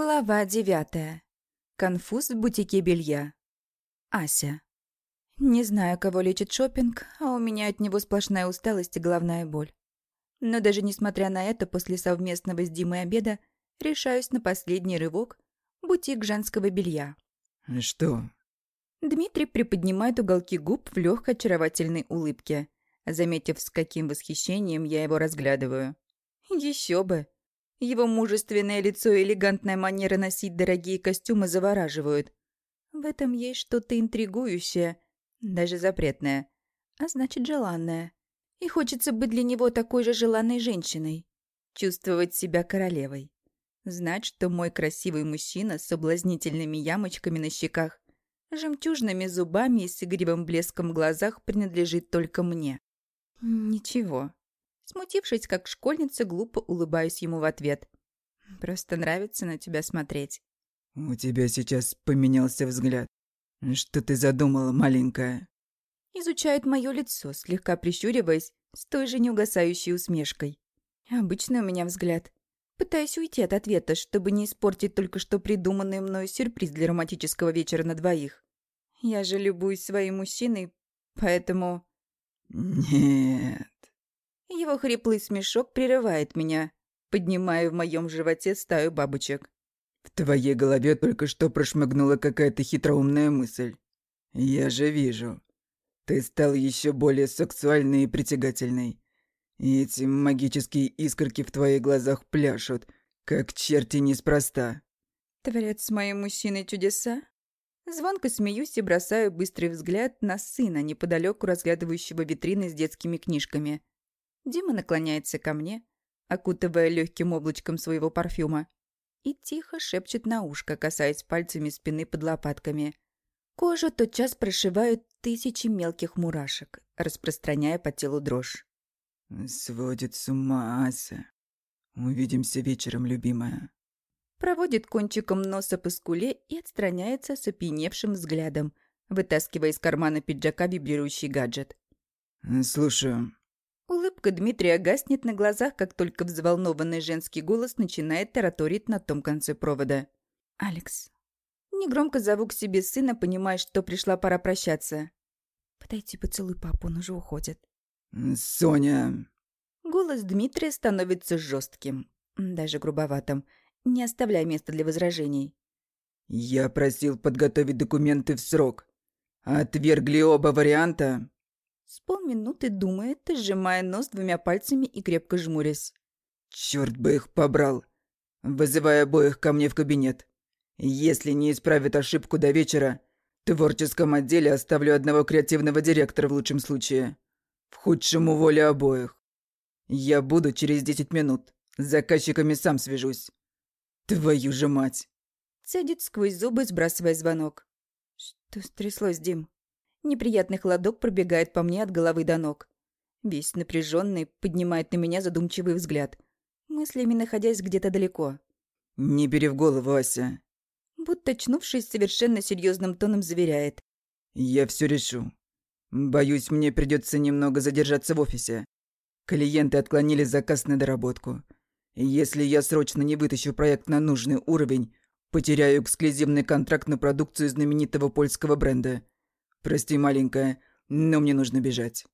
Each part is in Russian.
Глава девятая. Конфуз в бутике белья. Ася. Не знаю, кого лечит шопинг, а у меня от него сплошная усталость и головная боль. Но даже несмотря на это, после совместного с Димой обеда решаюсь на последний рывок – бутик женского белья. «Что?» Дмитрий приподнимает уголки губ в легкой очаровательной улыбке, заметив, с каким восхищением я его разглядываю. Еще бы! Его мужественное лицо и элегантная манера носить дорогие костюмы завораживают. В этом есть что-то интригующее, даже запретное, а значит желанное. И хочется быть для него такой же желанной женщиной. Чувствовать себя королевой. Знать, что мой красивый мужчина с соблазнительными ямочками на щеках, жемчужными зубами и с игривым блеском в глазах принадлежит только мне. Ничего, Смутившись, как школьница, глупо улыбаюсь ему в ответ. «Просто нравится на тебя смотреть». «У тебя сейчас поменялся взгляд. Что ты задумала, маленькая?» Изучает мое лицо, слегка прищуриваясь, с той же неугасающей усмешкой. Обычный у меня взгляд. Пытаюсь уйти от ответа, чтобы не испортить только что придуманный мною сюрприз для романтического вечера на двоих. Я же любуюсь своим мужчиной, поэтому... «Нет, его хриплый смешок прерывает меня, поднимая в моем животе стаю бабочек. «В твоей голове только что прошмыгнула какая-то хитроумная мысль. Я же вижу. Ты стал еще более сексуальной и притягательной. И эти магические искорки в твоих глазах пляшут, как черти неспроста». Творят с моим мужчиной чудеса? Звонко смеюсь и бросаю быстрый взгляд на сына, неподалеку разглядывающего витрины с детскими книжками. Дима наклоняется ко мне, окутывая легким облачком своего парфюма, и тихо шепчет на ушко, касаясь пальцами спины под лопатками. Кожу тотчас прошивают тысячи мелких мурашек, распространяя по телу дрожь. «Сводит с ума Ася. Увидимся вечером, любимая». Проводит кончиком носа по скуле и отстраняется с опьяневшим взглядом, вытаскивая из кармана пиджака вибрирующий гаджет. «Слушаю». Улыбка Дмитрия гаснет на глазах, как только взволнованный женский голос начинает тараторить на том конце провода. «Алекс». Негромко зову к себе сына, понимая, что пришла пора прощаться. «Подойти поцелуй папу, он уже уходит». «Соня!» Голос Дмитрия становится жестким, даже грубоватым, не оставляя места для возражений. «Я просил подготовить документы в срок. Отвергли оба варианта?» С полминуты думает, сжимая нос двумя пальцами и крепко жмурясь. «Чёрт бы их побрал! Вызывай обоих ко мне в кабинет. Если не исправят ошибку до вечера, в творческом отделе оставлю одного креативного директора в лучшем случае. В худшем уволю обоих. Я буду через десять минут. С заказчиками сам свяжусь. Твою же мать!» Цедит сквозь зубы, сбрасывая звонок. «Что стряслось, Дим?» Неприятный холодок пробегает по мне от головы до ног. Весь напряженный поднимает на меня задумчивый взгляд, мыслями находясь где-то далеко. «Не бери в голову, Ася». Будто очнувшись, совершенно серьезным тоном заверяет. «Я все решу. Боюсь, мне придется немного задержаться в офисе. Клиенты отклонили заказ на доработку. Если я срочно не вытащу проект на нужный уровень, потеряю эксклюзивный контракт на продукцию знаменитого польского бренда – «Прости, маленькая, но мне нужно бежать».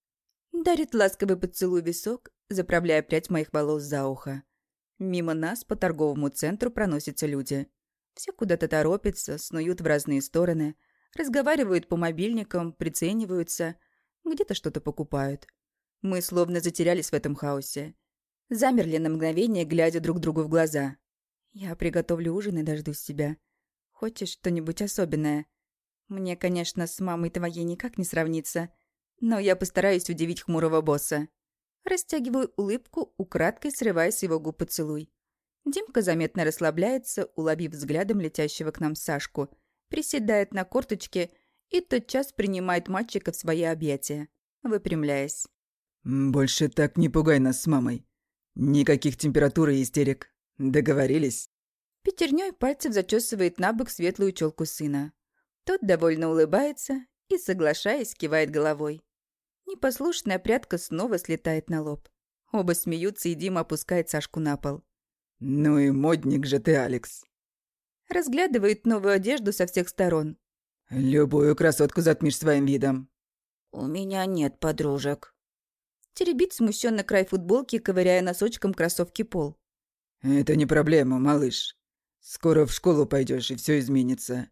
Дарит ласковый поцелуй висок, заправляя прядь моих волос за ухо. Мимо нас по торговому центру проносятся люди. Все куда-то торопятся, снуют в разные стороны, разговаривают по мобильникам, прицениваются, где-то что-то покупают. Мы словно затерялись в этом хаосе. Замерли на мгновение, глядя друг другу в глаза. «Я приготовлю ужин и дождусь тебя. Хочешь что-нибудь особенное?» Мне, конечно, с мамой твоей никак не сравнится, но я постараюсь удивить хмурого босса. Растягиваю улыбку, украдкой срывая с его губ поцелуй. Димка заметно расслабляется, уловив взглядом летящего к нам Сашку, приседает на корточке и тотчас принимает мальчика в свои объятия, выпрямляясь. «Больше так не пугай нас с мамой. Никаких температур и истерик. Договорились?» Пятерней пальцев зачесывает на бок светлую челку сына. Тот довольно улыбается и, соглашаясь, кивает головой. Непослушная прядка снова слетает на лоб. Оба смеются, и Дима опускает Сашку на пол. «Ну и модник же ты, Алекс!» Разглядывает новую одежду со всех сторон. «Любую красотку затмишь своим видом». «У меня нет подружек». Теребит смущенно край футболки, ковыряя носочком кроссовки пол. «Это не проблема, малыш. Скоро в школу пойдешь и все изменится.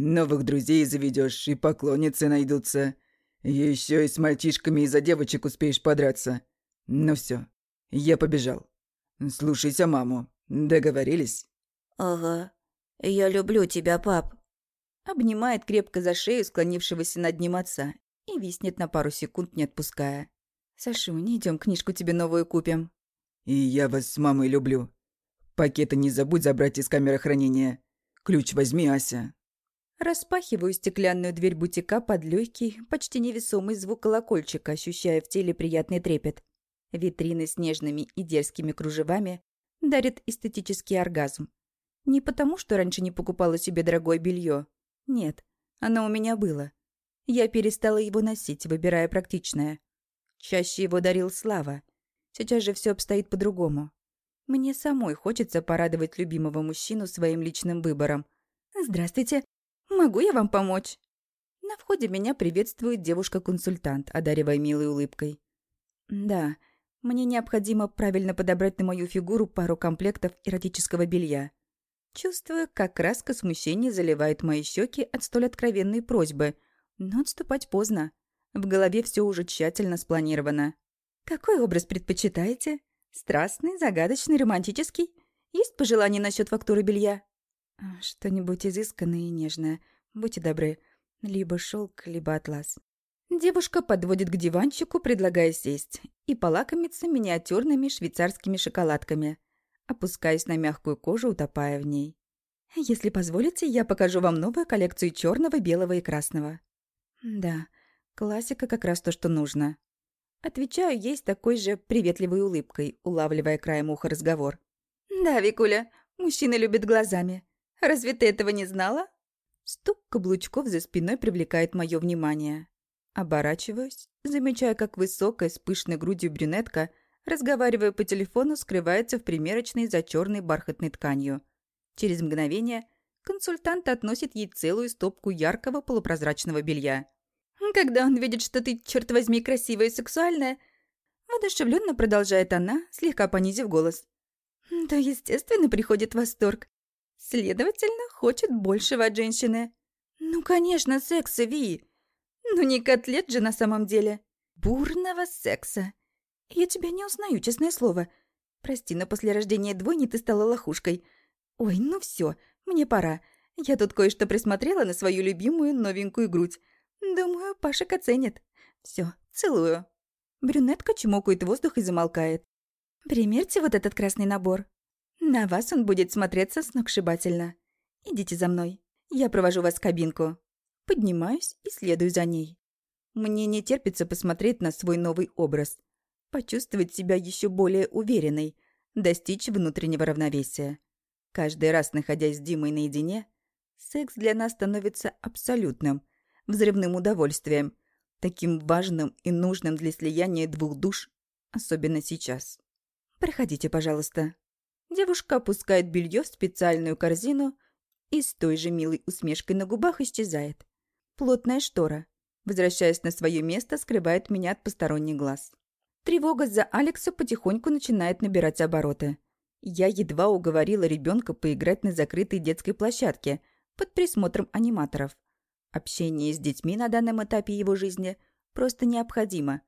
Новых друзей заведешь и поклонницы найдутся. Еще и с мальчишками из-за девочек успеешь подраться. Ну все, я побежал. Слушайся маму. Договорились?» «Ага. Я люблю тебя, пап». Обнимает крепко за шею склонившегося над ним отца и виснет на пару секунд, не отпуская. «Сашунь, идем книжку тебе новую купим». «И я вас с мамой люблю. Пакеты не забудь забрать из камеры хранения. Ключ возьми, Ася». Распахиваю стеклянную дверь бутика под легкий, почти невесомый звук колокольчика, ощущая в теле приятный трепет. Витрины с нежными и дерзкими кружевами дарят эстетический оргазм. Не потому, что раньше не покупала себе дорогое белье. Нет, оно у меня было. Я перестала его носить, выбирая практичное. Чаще его дарил Слава. Сейчас же все обстоит по-другому. Мне самой хочется порадовать любимого мужчину своим личным выбором. «Здравствуйте. Могу я вам помочь?» На входе меня приветствует девушка-консультант, одаривая милой улыбкой. «Да, мне необходимо правильно подобрать на мою фигуру пару комплектов эротического белья. Чувствую, как краска смущения заливает мои щеки от столь откровенной просьбы, но отступать поздно. В голове все уже тщательно спланировано. Какой образ предпочитаете? Страстный, загадочный, романтический? Есть пожелания насчет фактуры белья? Что-нибудь изысканное и нежное. Будьте добры. Либо шелк, либо атлас. Девушка подводит к диванчику, предлагая сесть, и полакомиться миниатюрными швейцарскими шоколадками. Опускаясь на мягкую кожу, утопая в ней. Если позволите, я покажу вам новую коллекцию черного, белого и красного. Да, классика как раз то, что нужно. Отвечаю ей с такой же приветливой улыбкой, улавливая краем уха разговор. «Да, Викуля, мужчины любят глазами. Разве ты этого не знала?» Стук каблучков за спиной привлекает мое внимание. Оборачиваюсь, замечая, как высокая, с пышной грудью брюнетка, разговаривая по телефону, скрывается в примерочной за черной бархатной тканью. Через мгновение консультант относит ей целую стопку яркого полупрозрачного белья. «Когда он видит, что ты, черт возьми, красивая и сексуальная...» Воодушевленно продолжает она, слегка понизив голос. «То, естественно, приходит восторг. Следовательно, хочет большего от женщины. Ну, конечно, секса, Ви. Ну не котлет же на самом деле. Бурного секса. Я тебя не узнаю, честное слово. Прости, но после рождения двойни ты стала лохушкой. Ой, ну все, мне пора. Я тут кое-что присмотрела на свою любимую новенькую грудь. Думаю, Пашек оценит. Все, целую. Брюнетка чмокает воздух и замолкает. Примерьте вот этот красный набор. На вас он будет смотреться сногсшибательно. Идите за мной. Я провожу вас в кабинку. Поднимаюсь и следую за ней. Мне не терпится посмотреть на свой новый образ, почувствовать себя еще более уверенной, достичь внутреннего равновесия. Каждый раз, находясь с Димой наедине, секс для нас становится абсолютным, взрывным удовольствием, таким важным и нужным для слияния двух душ, особенно сейчас. Проходите, пожалуйста. Девушка опускает белье в специальную корзину и с той же милой усмешкой на губах исчезает. Плотная штора, возвращаясь на свое место, скрывает меня от посторонних глаз. Тревога за Алекса потихоньку начинает набирать обороты. Я едва уговорила ребенка поиграть на закрытой детской площадке под присмотром аниматоров. Общение с детьми на данном этапе его жизни просто необходимо.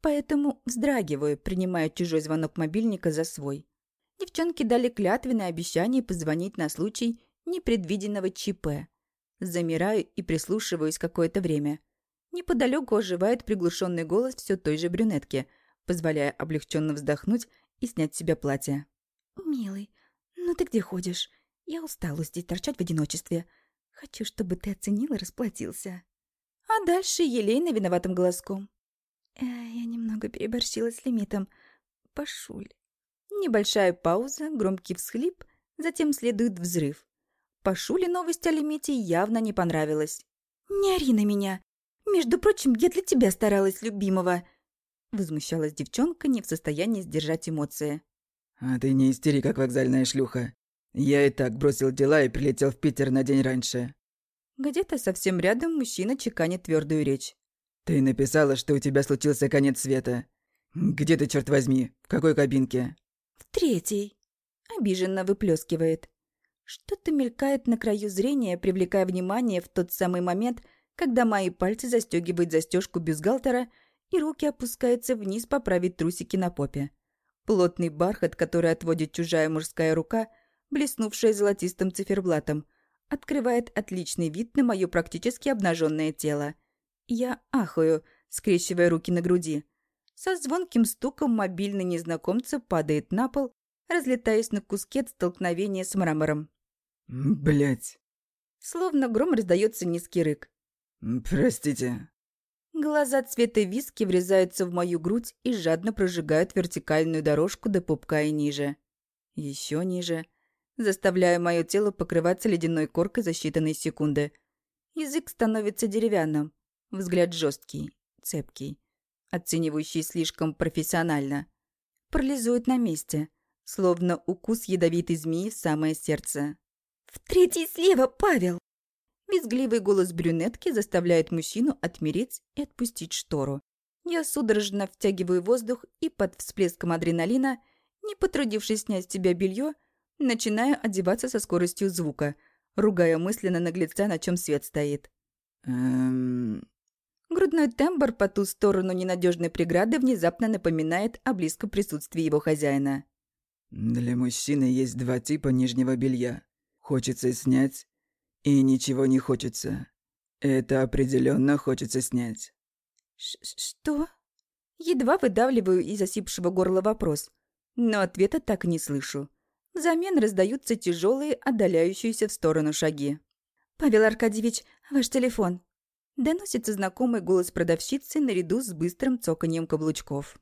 Поэтому вздрагиваю, принимая чужой звонок мобильника за свой. Девчонки дали клятвенное обещание позвонить на случай непредвиденного ЧП. Замираю и прислушиваюсь какое-то время. Неподалеку оживает приглушенный голос все той же брюнетки, позволяя облегченно вздохнуть и снять с себя платье. «Милый, ну ты где ходишь? Я устала здесь торчать в одиночестве. Хочу, чтобы ты оценил и расплатился». А дальше елейно виноватым голоском. «Э, «Я немного переборщила с лимитом. Пошуль». Небольшая пауза, громкий всхлип, затем следует взрыв. Пашуле новость о лимите явно не понравилась. «Не ори на меня! Между прочим, я для тебя старалась, любимого!» Возмущалась девчонка, не в состоянии сдержать эмоции. «А ты не истери, как вокзальная шлюха. Я и так бросил дела и прилетел в Питер на день раньше. Где-то совсем рядом мужчина чеканит твердую речь. Ты написала, что у тебя случился конец света. Где ты, черт возьми? В какой кабинке? В третьей. Обиженно выплескивает. Что-то мелькает на краю зрения, привлекая внимание в тот самый момент, когда мои пальцы застегивают застежку бюстгальтера и руки опускаются вниз поправить трусики на попе. Плотный бархат, который отводит чужая мужская рука, блеснувшая золотистым циферблатом, открывает отличный вид на мое практически обнаженное тело. Я ахаю, скрещивая руки на груди. Со звонким стуком мобильный незнакомца падает на пол, разлетаясь на куски от столкновения с мрамором. Блять. Словно гром раздается низкий рык. Простите. Глаза цвета виски врезаются в мою грудь и жадно прожигают вертикальную дорожку до пупка и ниже. Еще ниже. Заставляя мое тело покрываться ледяной коркой за считанные секунды. Язык становится деревянным. Взгляд жесткий, цепкий, оценивающий слишком профессионально. Парализует на месте, словно укус ядовитой змеи в самое сердце. «В третий слева, Павел!» Визгливый голос брюнетки заставляет мужчину отмереть и отпустить штору. Я судорожно втягиваю воздух и под всплеском адреналина, не потрудившись снять с себя белье, начинаю одеваться со скоростью звука, ругая мысленно наглеца, на чем свет стоит. Эм... Грудной тембр по ту сторону ненадежной преграды внезапно напоминает о близком присутствии его хозяина. Для мужчины есть два типа нижнего белья. Хочется снять и ничего не хочется. Это определенно хочется снять. Ш «Что?» Едва выдавливаю из осипшего горла вопрос, но ответа так и не слышу. Взамен раздаются тяжелые, отдаляющиеся в сторону шаги. «Павел Аркадьевич, ваш телефон!» Доносится знакомый голос продавщицы наряду с быстрым цоканьем каблучков.